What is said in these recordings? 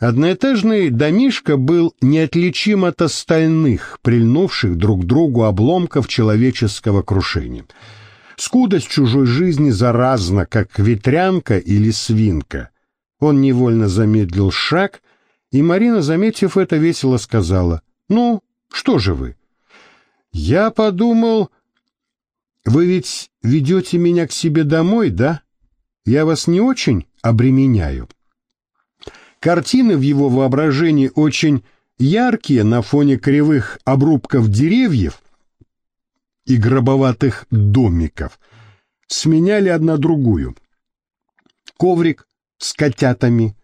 Одноэтажный домишко был неотличим от остальных, прильнувших друг к другу обломков человеческого крушения. Скудость чужой жизни заразна, как ветрянка или свинка. Он невольно замедлил шаг, и Марина, заметив это, весело сказала, «Ну, что же вы?» «Я подумал, вы ведь ведете меня к себе домой, да? Я вас не очень обременяю». Картины в его воображении очень яркие на фоне кривых обрубков деревьев и гробоватых домиков. Сменяли одна другую. Коврик с котятами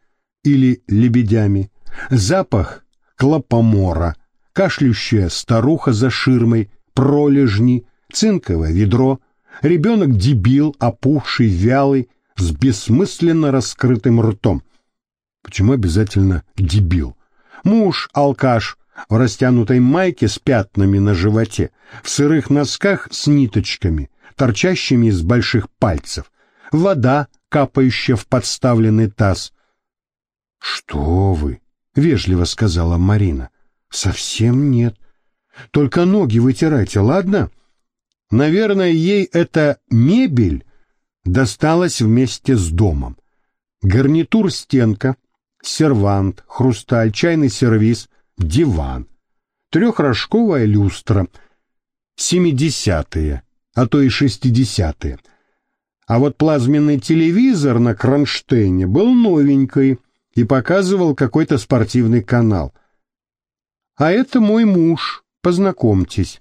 или лебедями, запах клопомора, кашлющая старуха за ширмой, пролежни, цинковое ведро, ребенок-дебил, опухший, вялый, с бессмысленно раскрытым ртом — Почему обязательно дебил? Муж, алкаш, в растянутой майке с пятнами на животе, в сырых носках с ниточками, торчащими из больших пальцев, вода, капающая в подставленный таз. — Что вы? — вежливо сказала Марина. — Совсем нет. Только ноги вытирайте, ладно? Наверное, ей эта мебель досталась вместе с домом. Гарнитур-стенка, сервант, хрусталь, чайный сервиз, диван, трехрожковая люстра, семидесятые, а то и шестидесятые. А вот плазменный телевизор на кронштейне был новенький и показывал какой-то спортивный канал. А это мой муж, познакомьтесь.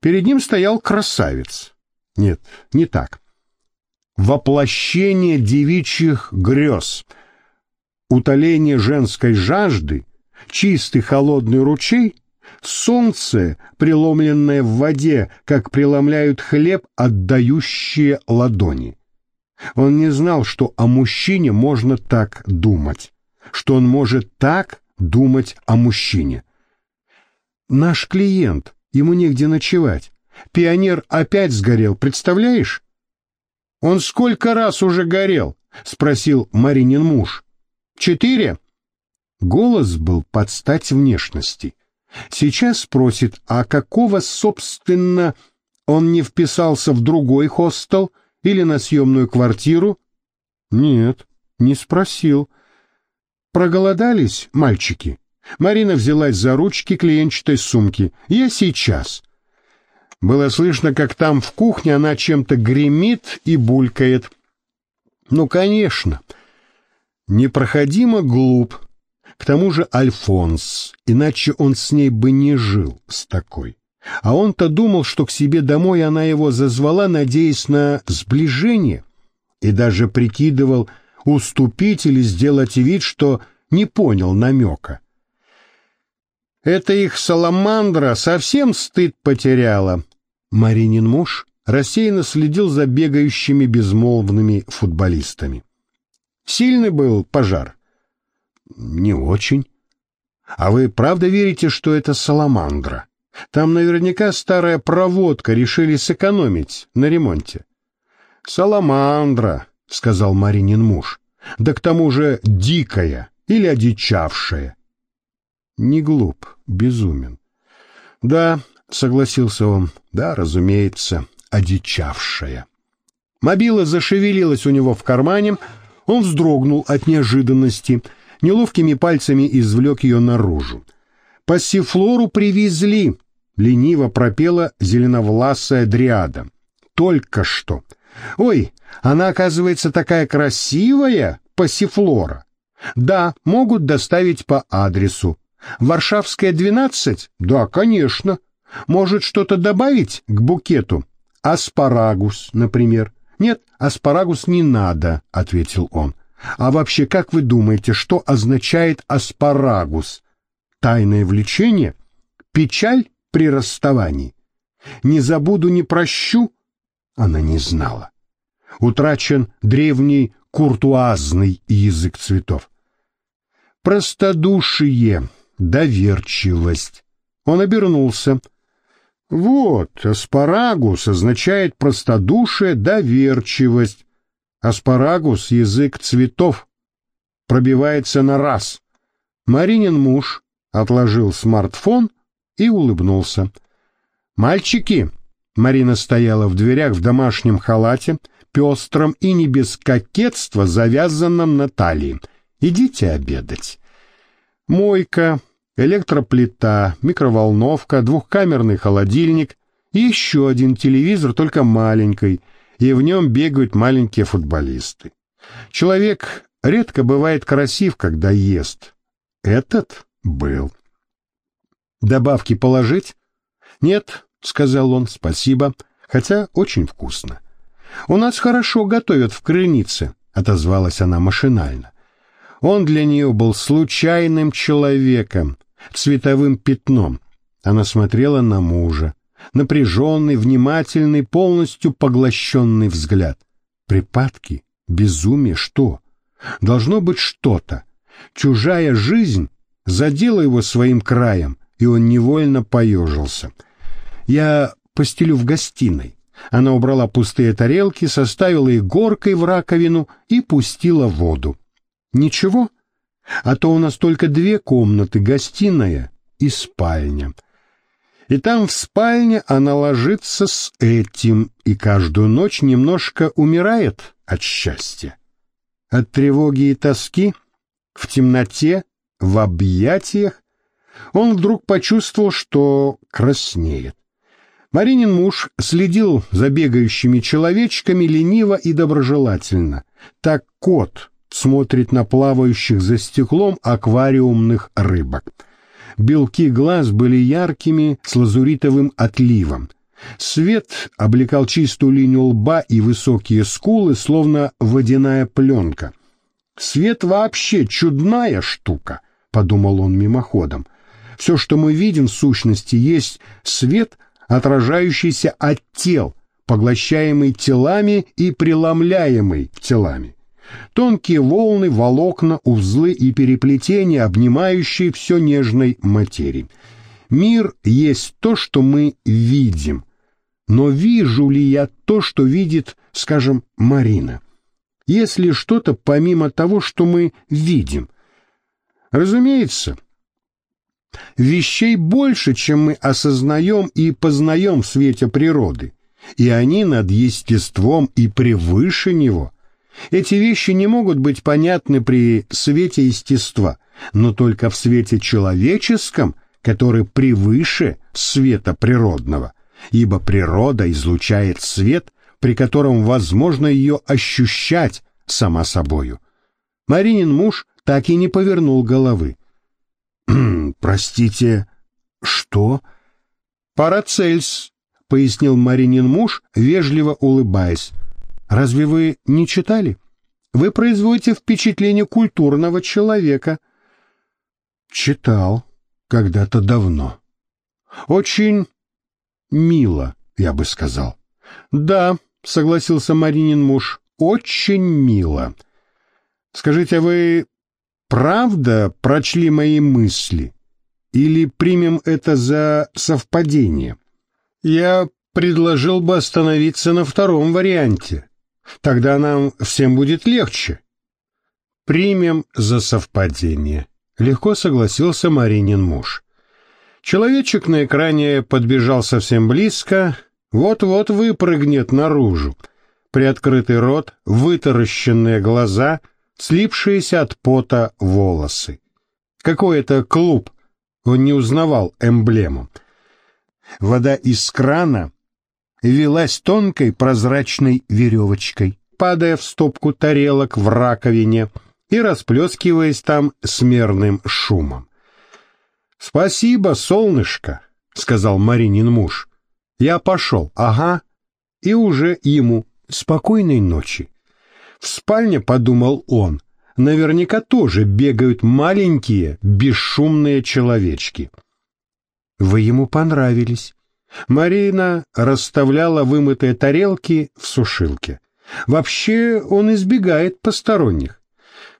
Перед ним стоял красавец. Нет, не так. Воплощение девичьих грез — утоление женской жажды, чистый холодный ручей, солнце, преломленное в воде, как преломляют хлеб отдающие ладони. Он не знал, что о мужчине можно так думать, что он может так думать о мужчине. Наш клиент, ему негде ночевать. Пионер опять сгорел, представляешь? Он сколько раз уже горел? спросил Маринин муж. Четыре. Голос был под стать внешности. Сейчас спросит, а какого, собственно, он не вписался в другой хостел или на съемную квартиру? Нет, не спросил. Проголодались, мальчики? Марина взялась за ручки клиентчатой сумки. Я сейчас. Было слышно, как там в кухне она чем-то гремит и булькает. Ну, конечно. — непроходимо глуп. К тому же Альфонс, иначе он с ней бы не жил с такой. А он-то думал, что к себе домой она его зазвала, надеясь на сближение, и даже прикидывал уступить или сделать вид, что не понял намека. Это их саламандра совсем стыд потеряла. Маринин муж рассеянно следил за бегающими безмолвными футболистами. Сильный был пожар? Не очень. А вы правда верите, что это саламандра? Там наверняка старая проводка, решили сэкономить на ремонте. Саламандра, сказал Маринин муж. Да к тому же дикая или одичавшая. Не глуп, безумен. Да, согласился он. Да, разумеется, одичавшая. Мобила зашевелилась у него в кармане, он вздрогнул от неожиданности, неловкими пальцами извлек ее наружу. «Пассифлору привезли!» — лениво пропела зеленовласая дриада. «Только что! Ой, она, оказывается, такая красивая, пассифлора! Да, могут доставить по адресу. Варшавская, 12? Да, конечно. Может, что-то добавить к букету? Аспарагус, например. «Нет, аспарагус не надо», — ответил он. «А вообще, как вы думаете, что означает аспарагус? Тайное влечение? Печаль при расставании? Не забуду, не прощу?» Она не знала. Утрачен древний куртуазный язык цветов. Простодушие, доверчивость. Он обернулся. Вот, аспарагус означает простодушие, доверчивость. Аспарагус — язык цветов. Пробивается на раз. Маринин муж отложил смартфон и улыбнулся. «Мальчики!» Марина стояла в дверях в домашнем халате, пестром и не без кокетства, завязанном на талии. «Идите обедать». Мойка, электроплита, микроволновка, двухкамерный холодильник и еще один телевизор, только маленький, и в нем бегают маленькие футболисты. Человек редко бывает красив, когда ест. Этот был. «Добавки положить?» «Нет», — сказал он, — «спасибо, хотя очень вкусно». «У нас хорошо готовят в крынице», — отозвалась она машинально. Он для нее был случайным человеком, цветовым пятном. Она смотрела на мужа. Напряженный, внимательный, полностью поглощенный взгляд. Припадки, безумие, что? Должно быть что-то. Чужая жизнь задела его своим краем, и он невольно поежился. «Я постелю в гостиной». Она убрала пустые тарелки, составила их горкой в раковину и пустила воду. Ничего, а то у нас только две комнаты, гостиная и спальня. И там в спальне она ложится с этим и каждую ночь немножко умирает от счастья. От тревоги и тоски, в темноте, в объятиях, он вдруг почувствовал, что краснеет. Маринин муж следил за бегающими человечками лениво и доброжелательно. Так кот смотрит на плавающих за стеклом аквариумных рыбок. Белки глаз были яркими с лазуритовым отливом. Свет облекал чистую линию лба и высокие скулы, словно водяная пленка. «Свет вообще чудная штука», — подумал он мимоходом. «Все, что мы видим в сущности, есть свет, отражающийся от тел, поглощаемый телами и преломляемый телами тонкие волны, волокна, узлы и переплетения, обнимающие все нежной материи. Мир есть то, что мы видим. Но вижу ли я то, что видит, скажем, Марина? Если что-то помимо того, что мы видим? Разумеется, вещей больше, чем мы осознаем и познаем в свете природы, и они над естеством и превыше него – эти вещи не могут быть понятны при свете естества, но только в свете человеческом, который превыше света природного, ибо природа излучает свет, при котором возможно ее ощущать сама собою. Маринин муж так и не повернул головы. «Простите, что?» «Парацельс», — пояснил Маринин муж, вежливо улыбаясь. Разве вы не читали? Вы производите впечатление культурного человека. Читал когда-то давно. Очень мило, я бы сказал. Да, согласился Маринин муж, очень мило. Скажите, а вы правда прочли мои мысли? Или примем это за совпадение? Я предложил бы остановиться на втором варианте. Тогда нам всем будет легче. Примем за совпадение. Легко согласился Маринин муж. Человечек на экране подбежал совсем близко, вот-вот выпрыгнет наружу. Приоткрытый рот, вытаращенные глаза, слипшиеся от пота волосы. Какой это клуб? Он не узнавал эмблему. Вода из крана велась тонкой прозрачной веревочкой, падая в стопку тарелок в раковине и расплескиваясь там с мерным шумом. «Спасибо, солнышко», — сказал Маринин муж. «Я пошел, ага». И уже ему «Спокойной ночи». В спальне, подумал он, наверняка тоже бегают маленькие, бесшумные человечки. Вы ему понравились, Марина расставляла вымытые тарелки в сушилке. Вообще он избегает посторонних.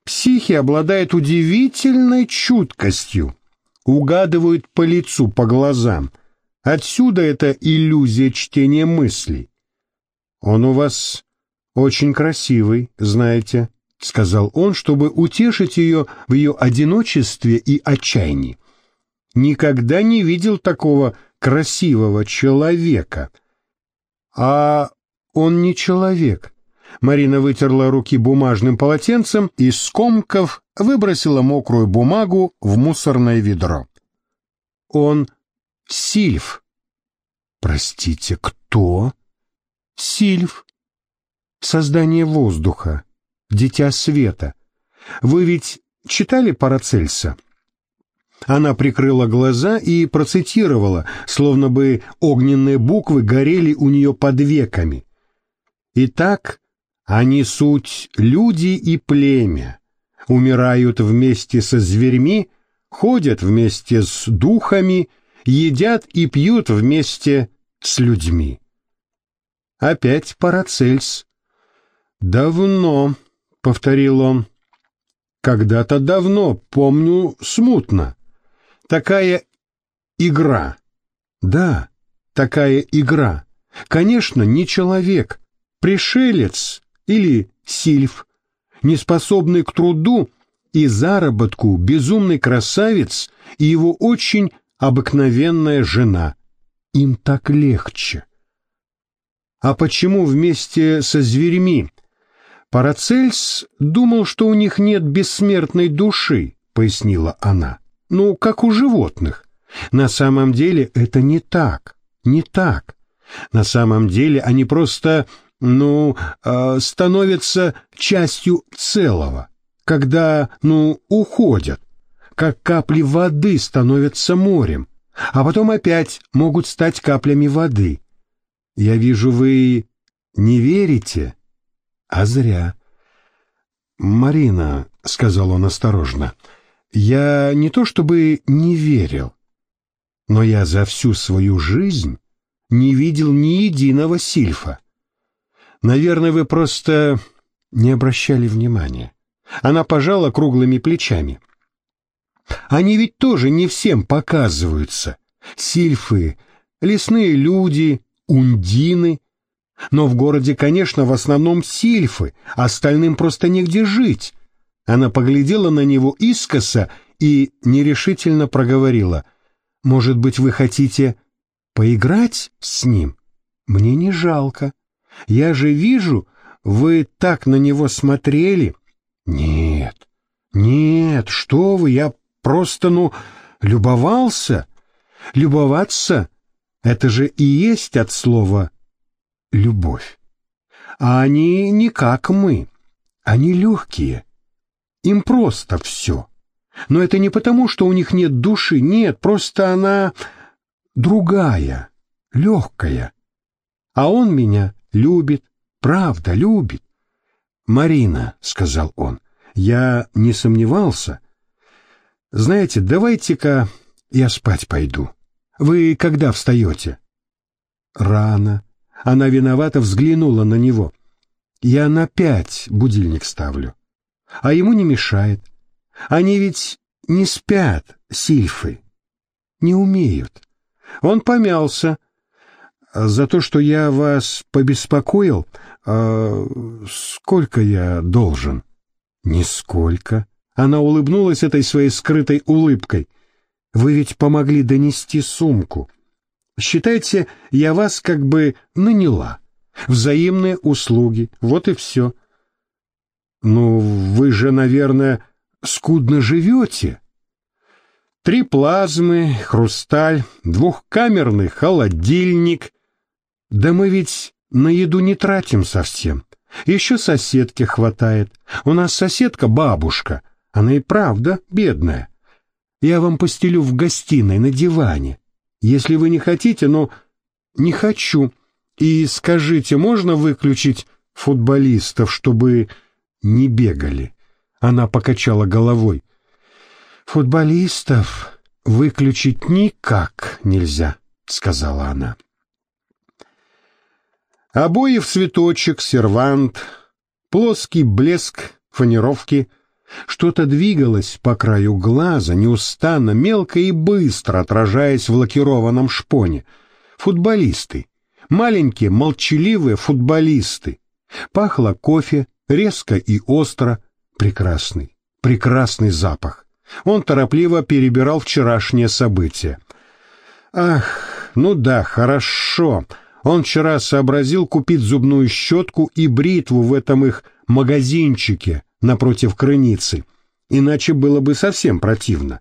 Психи обладают удивительной чуткостью, угадывают по лицу, по глазам. Отсюда эта иллюзия чтения мыслей. Он у вас очень красивый, знаете, сказал он, чтобы утешить ее в ее одиночестве и отчаянии. «Никогда не видел такого красивого человека». «А он не человек». Марина вытерла руки бумажным полотенцем и, скомков, выбросила мокрую бумагу в мусорное ведро. «Он Сильф». «Простите, кто?» «Сильф. Создание воздуха, дитя света. Вы ведь читали Парацельса?» Она прикрыла глаза и процитировала, словно бы огненные буквы горели у нее под веками. «Итак, они суть люди и племя, умирают вместе со зверьми, ходят вместе с духами, едят и пьют вместе с людьми». Опять Парацельс. «Давно», — повторил он, — «когда-то давно, помню смутно. Такая игра. Да, такая игра. Конечно, не человек, пришелец или сильф, неспособный к труду и заработку безумный красавец и его очень обыкновенная жена. Им так легче. А почему вместе со зверьми? Парацельс думал, что у них нет бессмертной души, пояснила она. Ну, как у животных. На самом деле это не так, не так. На самом деле они просто, ну, э, становятся частью целого, когда, ну, уходят, как капли воды становятся морем, а потом опять могут стать каплями воды. Я вижу, вы не верите, а зря. Марина, — сказал он осторожно, — я не то чтобы не верил, но я за всю свою жизнь не видел ни единого сильфа. Наверное, вы просто не обращали внимания. Она пожала круглыми плечами. Они ведь тоже не всем показываются. Сильфы, лесные люди, ундины. Но в городе, конечно, в основном сильфы, остальным просто негде жить. Она поглядела на него искоса и нерешительно проговорила. «Может быть, вы хотите поиграть с ним? Мне не жалко. Я же вижу, вы так на него смотрели». «Нет, нет, что вы, я просто, ну, любовался. Любоваться это же и есть от слова «любовь». А они не как мы, они легкие. Им просто все. Но это не потому, что у них нет души, нет, просто она другая, легкая. А он меня любит, правда, любит. «Марина», — сказал он, — «я не сомневался. Знаете, давайте-ка я спать пойду». Вы когда встаете?» «Рано». Она виновато взглянула на него. «Я на пять будильник ставлю. А ему не мешает. Они ведь не спят, сильфы. Не умеют. Он помялся. За то, что я вас побеспокоил, а сколько я должен?» «Нисколько». Она улыбнулась этой своей скрытой улыбкой — вы ведь помогли донести сумку. Считайте, я вас как бы наняла. Взаимные услуги, вот и все. Ну, вы же, наверное, скудно живете. Три плазмы, хрусталь, двухкамерный холодильник. Да мы ведь на еду не тратим совсем. Еще соседки хватает. У нас соседка бабушка. Она и правда бедная. Я вам постелю в гостиной на диване. Если вы не хотите, но не хочу. И скажите, можно выключить футболистов, чтобы не бегали?» Она покачала головой. «Футболистов выключить никак нельзя», — сказала она. Обои в цветочек, сервант, плоский блеск фанеровки — что-то двигалось по краю глаза, неустанно, мелко и быстро отражаясь в лакированном шпоне. Футболисты. Маленькие, молчаливые футболисты. Пахло кофе, резко и остро, Прекрасный, прекрасный запах. Он торопливо перебирал вчерашнее событие. Ах, ну да, хорошо. Он вчера сообразил купить зубную щетку и бритву в этом их магазинчике напротив крыницы. Иначе было бы совсем противно.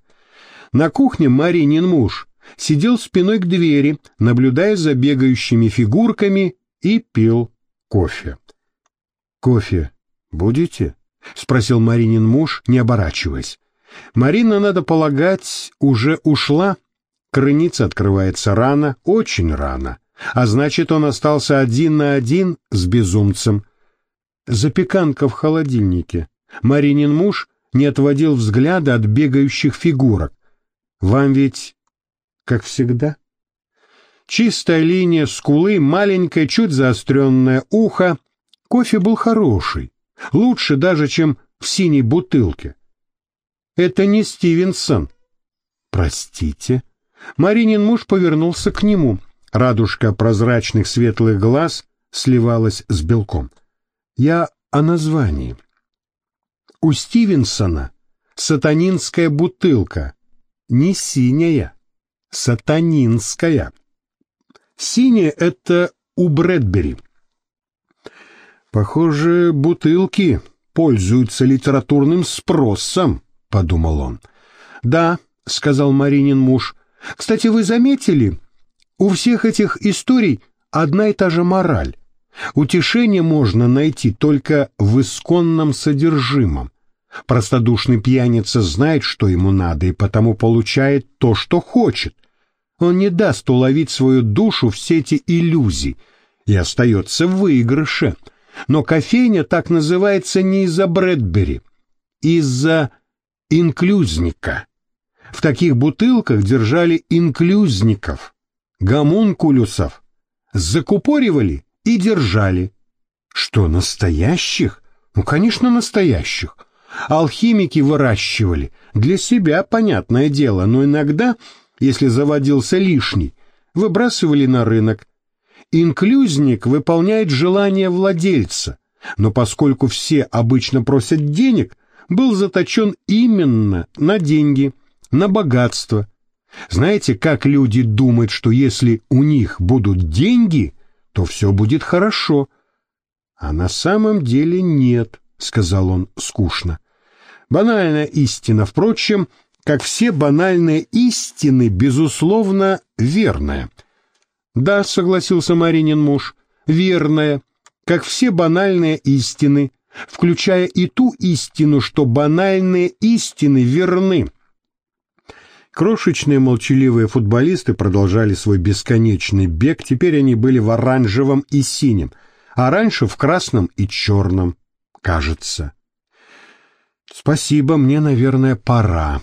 На кухне Маринин муж сидел спиной к двери, наблюдая за бегающими фигурками и пил кофе. «Кофе будете?» — спросил Маринин муж, не оборачиваясь. Марина, надо полагать, уже ушла. Крыница открывается рано, очень рано, а значит, он остался один на один с безумцем. Запеканка в холодильнике. Маринин муж не отводил взгляда от бегающих фигурок. Вам ведь как всегда? Чистая линия скулы, маленькое, чуть заостренное ухо. Кофе был хороший, лучше даже, чем в синей бутылке. Это не Стивенсон. Простите. Маринин муж повернулся к нему. Радужка прозрачных светлых глаз сливалась с белком. Я о названии. У Стивенсона сатанинская бутылка, не синяя, сатанинская. Синяя — это у Брэдбери. Похоже, бутылки пользуются литературным спросом, — подумал он. «Да», — сказал Маринин муж. «Кстати, вы заметили, у всех этих историй одна и та же мораль. Утешение можно найти только в исконном содержимом. Простодушный пьяница знает, что ему надо, и потому получает то, что хочет. Он не даст уловить свою душу в сети иллюзий и остается в выигрыше. Но кофейня так называется не из-за Брэдбери, из-за инклюзника. В таких бутылках держали инклюзников, гомункулюсов, закупоривали и держали. Что, настоящих? Ну, конечно, настоящих. Алхимики выращивали. Для себя, понятное дело, но иногда, если заводился лишний, выбрасывали на рынок. Инклюзник выполняет желание владельца, но поскольку все обычно просят денег, был заточен именно на деньги, на богатство. Знаете, как люди думают, что если у них будут деньги, то все будет хорошо. А на самом деле нет, сказал он скучно. Банальная истина, впрочем, как все банальные истины, безусловно, верная. Да, согласился Маринин муж, верная, как все банальные истины, включая и ту истину, что банальные истины верны. Крошечные молчаливые футболисты продолжали свой бесконечный бег, теперь они были в оранжевом и синем, а раньше в красном и черном, кажется. «Спасибо, мне, наверное, пора».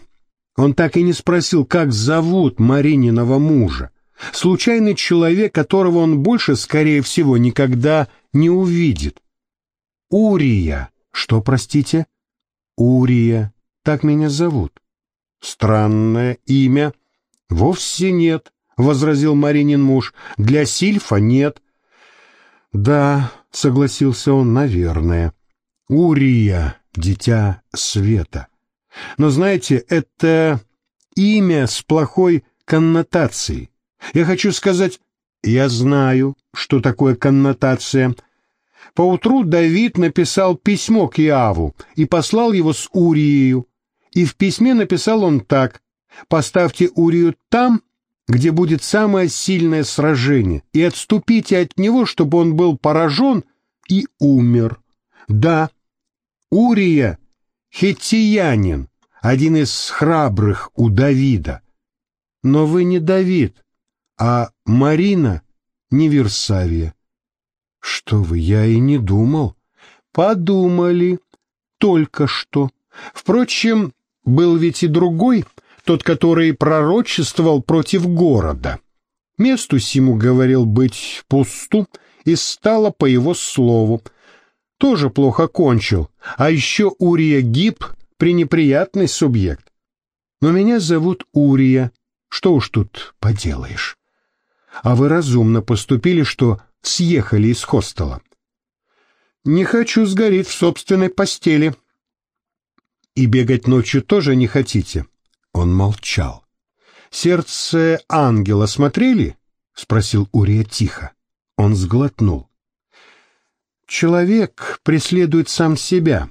Он так и не спросил, как зовут Марининого мужа. Случайный человек, которого он больше, скорее всего, никогда не увидит. Урия. Что, простите? Урия. Так меня зовут. Странное имя. Вовсе нет, возразил Маринин муж. Для Сильфа нет. Да, согласился он, наверное. Урия, дитя света. Но знаете, это имя с плохой коннотацией. Я хочу сказать, я знаю, что такое коннотация, Поутру Давид написал письмо к Иаву и послал его с Урией. И в письме написал он так «Поставьте Урию там, где будет самое сильное сражение, и отступите от него, чтобы он был поражен и умер». Да, Урия — хеттиянин, один из храбрых у Давида. Но вы не Давид, а Марина не Версавия. Что вы, я и не думал. Подумали. Только что. Впрочем, был ведь и другой, тот, который пророчествовал против города. Месту сему говорил быть пусту, и стало по его слову. Тоже плохо кончил, а еще Урия Гиб — пренеприятный субъект. Но меня зовут Урия, что уж тут поделаешь. А вы разумно поступили, что съехали из хостела. Не хочу сгореть в собственной постели. И бегать ночью тоже не хотите?» Он молчал. «Сердце ангела смотрели?» — спросил Урия тихо. Он сглотнул. «Человек преследует сам себя,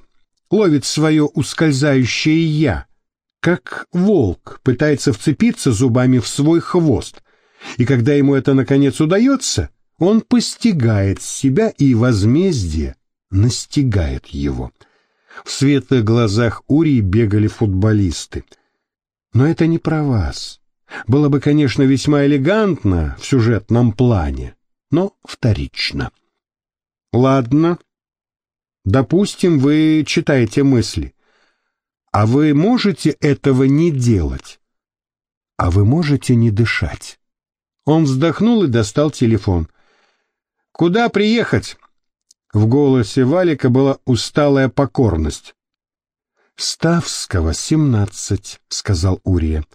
ловит свое ускользающее «я», как волк пытается вцепиться зубами в свой хвост, и когда ему это наконец удается, он постигает себя и возмездие настигает его. В светлых глазах Урии бегали футболисты. Но это не про вас. Было бы, конечно, весьма элегантно в сюжетном плане, но вторично. Ладно. Допустим, вы читаете мысли. А вы можете этого не делать? А вы можете не дышать? Он вздохнул и достал телефон. «Куда приехать?» В голосе Валика была усталая покорность. «Ставского, семнадцать», — сказал Урия.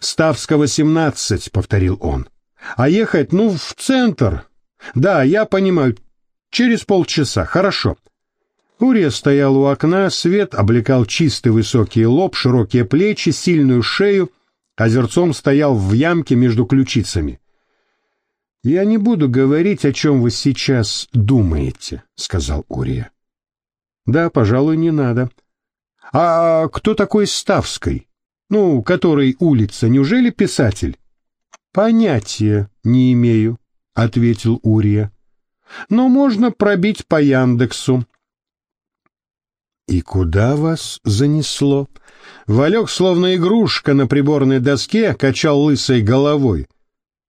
«Ставского, семнадцать», — повторил он. «А ехать, ну, в центр. Да, я понимаю, через полчаса, хорошо». Урия стоял у окна, свет облекал чистый высокий лоб, широкие плечи, сильную шею, озерцом стоял в ямке между ключицами. «Я не буду говорить, о чем вы сейчас думаете», — сказал Урия. «Да, пожалуй, не надо. А кто такой Ставской? Ну, который улица, неужели писатель?» «Понятия не имею», — ответил Урия. «Но можно пробить по Яндексу». «И куда вас занесло?» Валек, словно игрушка на приборной доске, качал лысой головой.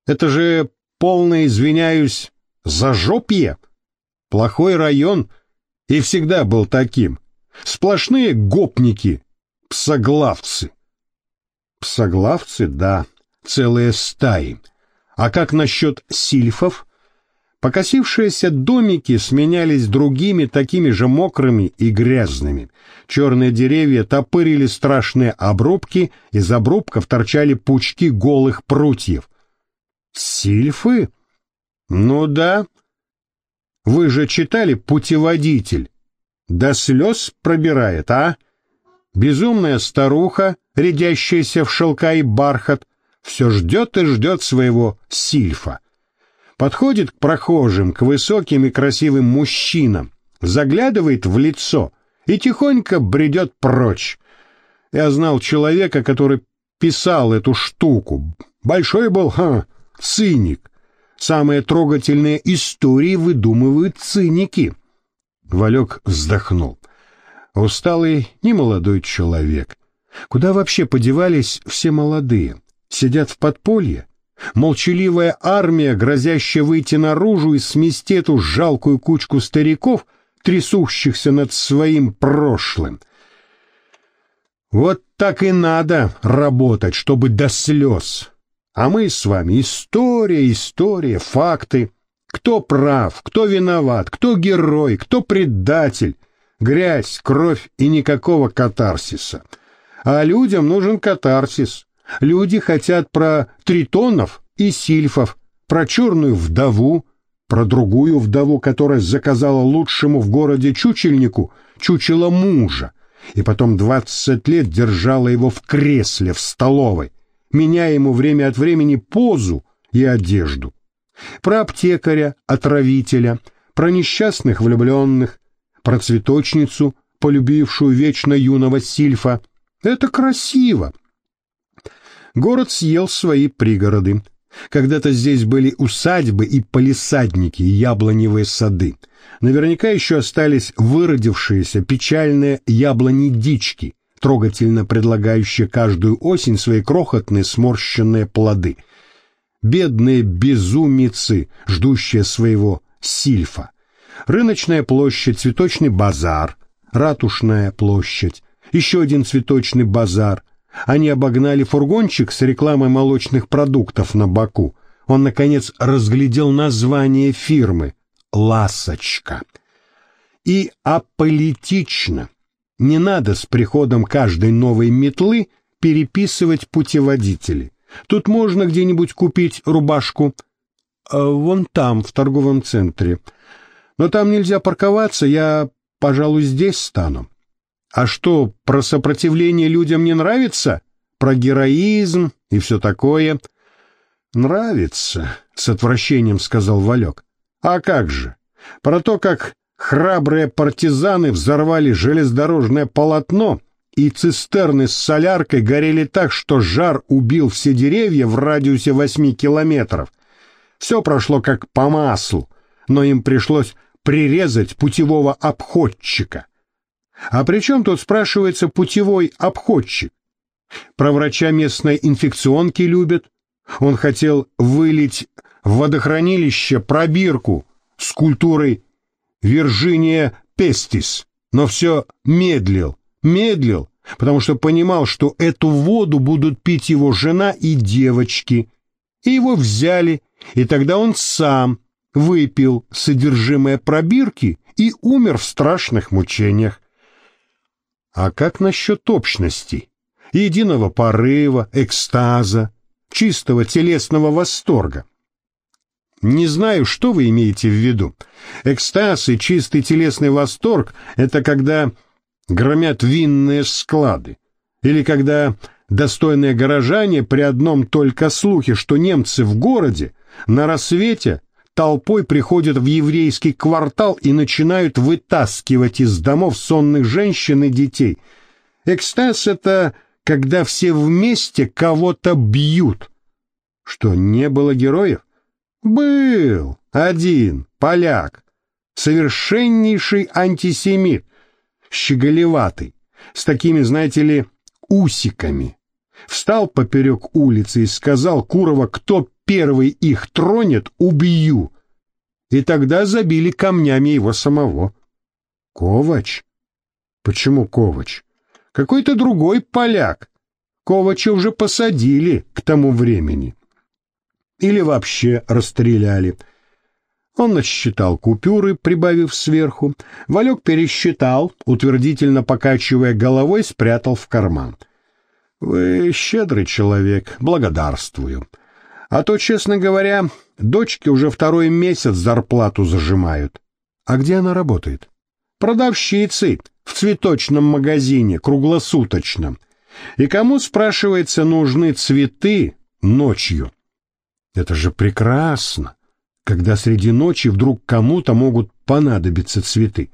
«Это же полное, извиняюсь, зажопье. Плохой район и всегда был таким. Сплошные гопники, псоглавцы. Псоглавцы, да, целые стаи. А как насчет сильфов? Покосившиеся домики сменялись другими такими же мокрыми и грязными. Черные деревья топырили страшные обрубки, из обрубков торчали пучки голых прутьев. Сильфы? Ну да. Вы же читали «Путеводитель». До слез пробирает, а? Безумная старуха, рядящаяся в шелка и бархат, все ждет и ждет своего сильфа. Подходит к прохожим, к высоким и красивым мужчинам, заглядывает в лицо и тихонько бредет прочь. Я знал человека, который писал эту штуку. Большой был, ха, циник. Самые трогательные истории выдумывают циники. Валек вздохнул. Усталый, немолодой человек. Куда вообще подевались все молодые? Сидят в подполье? Молчаливая армия, грозящая выйти наружу и смести эту жалкую кучку стариков, трясущихся над своим прошлым. Вот так и надо работать, чтобы до слез, а мы с вами история, история, факты. Кто прав, кто виноват, кто герой, кто предатель. Грязь, кровь и никакого катарсиса. А людям нужен катарсис. Люди хотят про тритонов и сильфов, про черную вдову, про другую вдову, которая заказала лучшему в городе чучельнику чучело мужа, и потом двадцать лет держала его в кресле в столовой меняя ему время от времени позу и одежду. Про аптекаря, отравителя, про несчастных влюбленных, про цветочницу, полюбившую вечно юного сильфа. Это красиво. Город съел свои пригороды. Когда-то здесь были усадьбы и полисадники, и яблоневые сады. Наверняка еще остались выродившиеся печальные яблони-дички, трогательно предлагающие каждую осень свои крохотные сморщенные плоды. Бедные безумицы, ждущие своего сильфа. Рыночная площадь, цветочный базар, ратушная площадь, еще один цветочный базар. Они обогнали фургончик с рекламой молочных продуктов на боку. Он, наконец, разглядел название фирмы «Ласочка». И аполитично, не надо с приходом каждой новой метлы переписывать путеводители. Тут можно где-нибудь купить рубашку. А вон там, в торговом центре. Но там нельзя парковаться, я, пожалуй, здесь стану. А что, про сопротивление людям не нравится? Про героизм и все такое? Нравится, с отвращением сказал Валек. А как же? Про то, как храбрые партизаны взорвали железнодорожное полотно, и цистерны с соляркой горели так, что жар убил все деревья в радиусе восьми километров. Все прошло как по маслу, но им пришлось прирезать путевого обходчика. А при чем тут, спрашивается, путевой обходчик? Про врача местной инфекционки любят. Он хотел вылить в водохранилище пробирку с культурой Виржиния пестис, но все медлил, медлил, потому что понимал, что эту воду будут пить его жена и девочки. И его взяли, и тогда он сам выпил содержимое пробирки и умер в страшных мучениях. А как насчет общности, единого порыва, экстаза, чистого телесного восторга? Не знаю, что вы имеете в виду. Экстаз и чистый телесный восторг — это когда громят винные склады, или когда достойные горожане при одном только слухе, что немцы в городе на рассвете толпой приходят в еврейский квартал и начинают вытаскивать из домов сонных женщин и детей. Экстаз — это когда все вместе кого-то бьют. Что, не было героев? Был один поляк, совершеннейший антисемит, щеголеватый, с такими, знаете ли, усиками. Встал поперек улицы и сказал Курова, кто первый их тронет, убью. И тогда забили камнями его самого. Ковач? Почему Ковач? Какой-то другой поляк. Ковача уже посадили к тому времени или вообще расстреляли. Он насчитал купюры, прибавив сверху. Валек пересчитал, утвердительно покачивая головой, спрятал в карман. «Вы щедрый человек, благодарствую. А то, честно говоря, дочки уже второй месяц зарплату зажимают. А где она работает?» «Продавщицей в цветочном магазине, круглосуточном. И кому, спрашивается, нужны цветы ночью?» Это же прекрасно, когда среди ночи вдруг кому-то могут понадобиться цветы.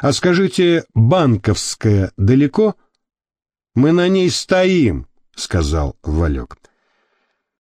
А скажите, Банковская далеко? Мы на ней стоим, сказал Валек.